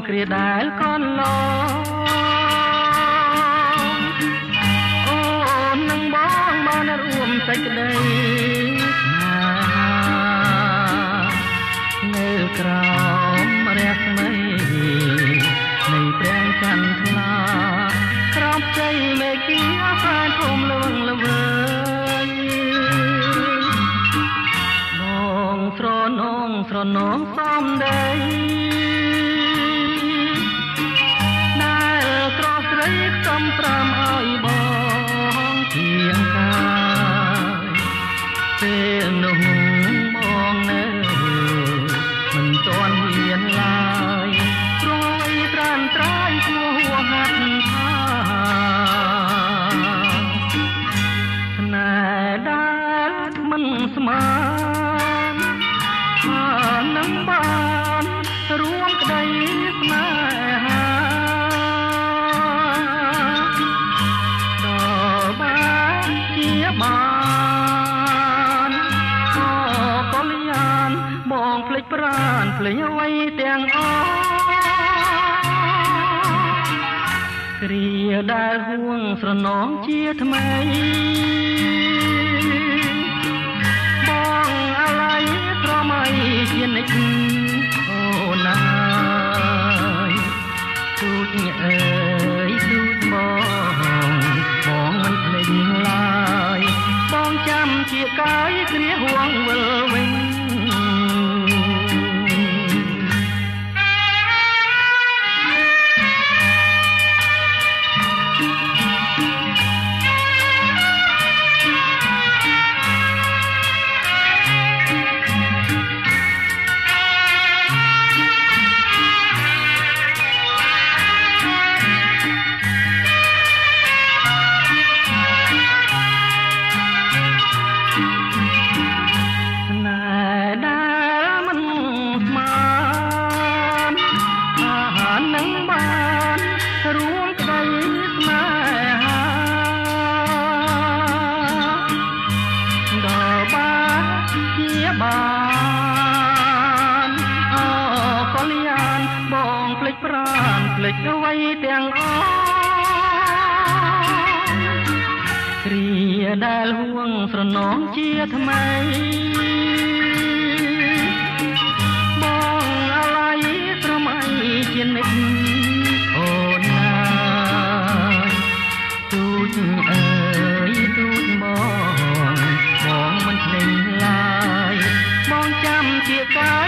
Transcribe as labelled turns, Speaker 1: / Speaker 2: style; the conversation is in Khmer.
Speaker 1: កន្លងអូននឹងបងបានរួមសេចក្តីស្នេហានៅក្រោមរស្មីនៃព្រះចន្ទថ្លាក្រោមជ័យមេឃាសែនធំលវឹងល្វើយនងស្រនងស្រនងសំដី បានអកលយានបងភ្លេចប្រានភ្លេចអ្វីទាំងអស់គ្រាដែលហួងស្រនងជាថ្មីបងអាឡ័យស្រមៃជានិច្ច កាយគ្បានអកលយានបងភ្លេចប្រានភ្លេចអ្វីទាំងអស់គ្រាដែលហួងស្រនងជាថ្មី ភ្